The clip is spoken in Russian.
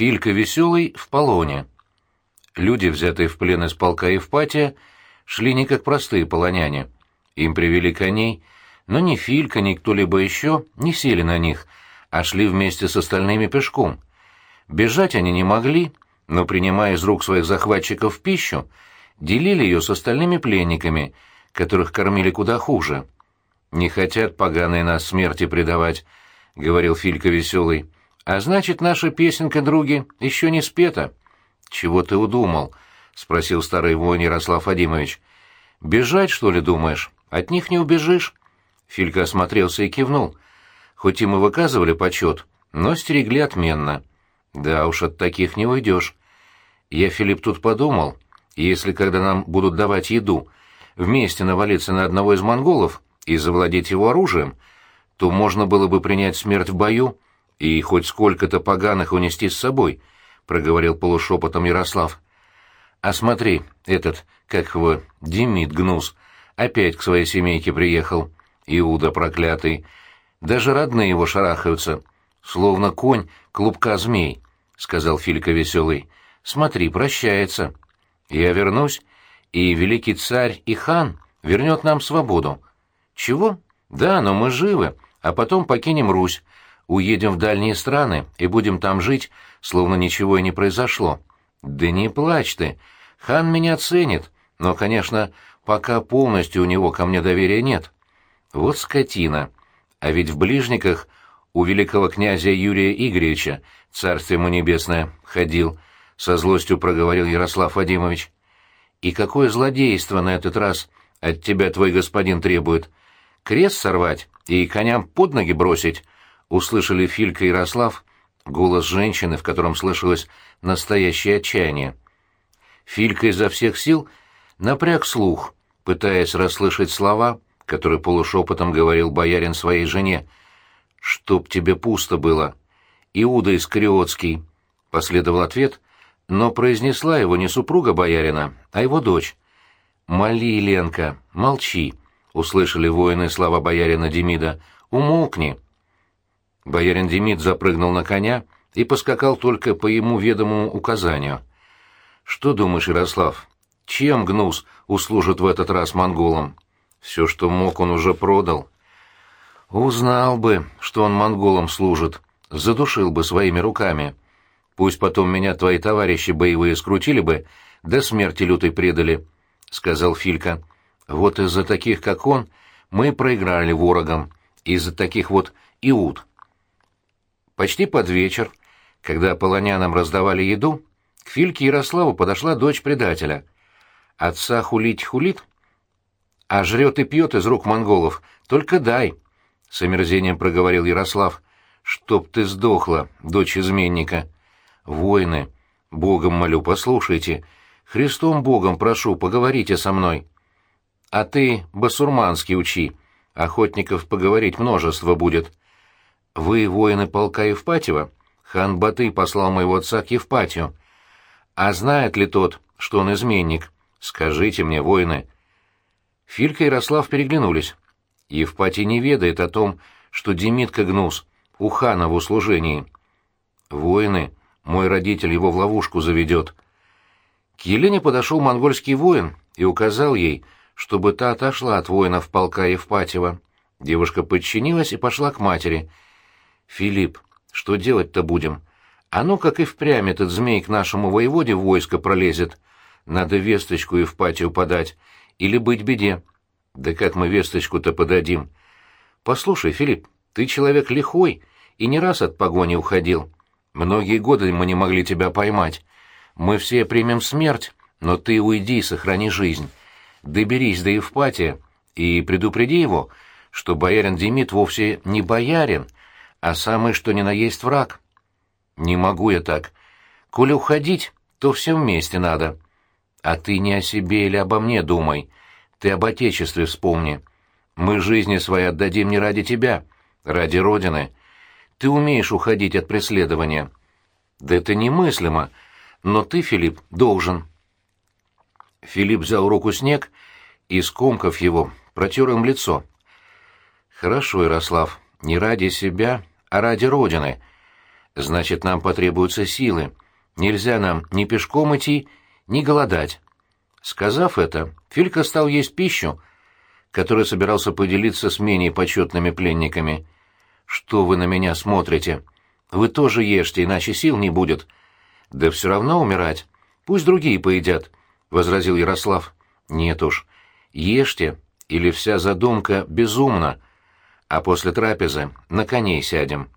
Филька Веселый в полоне. Люди, взятые в плен из полка Евпатия, шли не как простые полоняне. Им привели коней, но ни Филька, ни кто-либо еще не сели на них, а шли вместе с остальными пешком. Бежать они не могли, но, принимая из рук своих захватчиков пищу, делили ее с остальными пленниками, которых кормили куда хуже. «Не хотят поганые нас смерти предавать», — говорил Филька веселый. «А значит, наша песенка, други, еще не спета». «Чего ты удумал?» — спросил старый воин Ярослав Вадимович. «Бежать, что ли, думаешь? От них не убежишь». Филька осмотрелся и кивнул. Хоть им и выказывали почет, но стерегли отменно. «Да уж, от таких не уйдешь». Я, Филипп, тут подумал, если когда нам будут давать еду, вместе навалиться на одного из монголов и завладеть его оружием, то можно было бы принять смерть в бою и хоть сколько-то поганых унести с собой, — проговорил полушепотом Ярослав. — А смотри, этот, как его, Демид Гнус, опять к своей семейке приехал. Иуда проклятый. Даже родные его шарахаются, словно конь клубка змей, — сказал Филька веселый. — Смотри, прощается. Я вернусь, и великий царь и хан вернет нам свободу. Чего? Да, но мы живы, а потом покинем Русь, уедем в дальние страны и будем там жить, словно ничего и не произошло. Да не плачь ты, хан меня ценит, но, конечно, пока полностью у него ко мне доверия нет. Вот скотина. А ведь в ближниках у великого князя Юрия Игоревича, царствие ему небесное, ходил, со злостью проговорил Ярослав Вадимович. И какое злодейство на этот раз от тебя твой господин требует? Крест сорвать и коням под ноги бросить? Услышали Филька и Ярослав голос женщины, в котором слышалось настоящее отчаяние. Филька изо всех сил напряг слух, пытаясь расслышать слова, которые полушепотом говорил боярин своей жене. «Чтоб тебе пусто было!» «Иуда Искариотский!» — последовал ответ, но произнесла его не супруга боярина, а его дочь. «Моли, Ленка, молчи!» — услышали воины слова боярина Демида. «Умолкни!» Боярин Демид запрыгнул на коня и поскакал только по ему ведомому указанию. «Что думаешь, Ярослав, чем Гнус услужит в этот раз монголам? Все, что мог, он уже продал». «Узнал бы, что он монголам служит, задушил бы своими руками». Пусть потом меня твои товарищи боевые скрутили бы, до смерти лютой предали, — сказал Филька. Вот из-за таких, как он, мы проиграли ворогам, из-за таких вот иуд. Почти под вечер, когда полонянам раздавали еду, к Фильке Ярославу подошла дочь предателя. Отца хулить хулит, а жрет и пьет из рук монголов. Только дай, — с омерзением проговорил Ярослав, — чтоб ты сдохла, дочь изменника. Воины, Богом молю, послушайте. Христом Богом прошу, поговорите со мной. А ты басурманский учи. Охотников поговорить множество будет. Вы воины полка Евпатьева? Хан Баты послал моего отца к Евпатию. А знает ли тот, что он изменник? Скажите мне, воины. Филька и Ярослав переглянулись. Евпатий не ведает о том, что Демитка Гнус у хана в услужении. Воины мой родитель его в ловушку заведет. К Елене подошел монгольский воин и указал ей, чтобы та отошла от воинов полка Евпатьева. Девушка подчинилась и пошла к матери. «Филипп, что делать-то будем? А ну, как и впрямь этот змей к нашему воеводе в войско пролезет. Надо весточку Евпатию подать, или быть беде». «Да как мы весточку-то подадим?» «Послушай, Филипп, ты человек лихой и не раз от погони уходил. Многие годы мы не могли тебя поймать. Мы все примем смерть, но ты уйди и сохрани жизнь. Доберись до Евпатия и предупреди его, что боярин Демид вовсе не боярин, а самый что ни на есть враг. Не могу я так. Коли уходить, то всем вместе надо. А ты не о себе или обо мне думай. Ты об Отечестве вспомни. Мы жизни свои отдадим не ради тебя, ради Родины. Ты умеешь уходить от преследования. Да это немыслимо. Но ты, Филипп, должен. Филипп взял руку снег и, скомкав его, протер им лицо. Хорошо, Ярослав, не ради себя, а ради Родины. значит, нам потребуются силы. Нельзя нам ни пешком идти, ни голодать. Сказав это, Филька стал есть пищу, которой собирался поделиться с менее почетными пленниками. «Что вы на меня смотрите? Вы тоже ешьте, иначе сил не будет». «Да все равно умирать. Пусть другие поедят», — возразил Ярослав. «Нет уж. Ешьте, или вся задумка безумна, а после трапезы на коней сядем».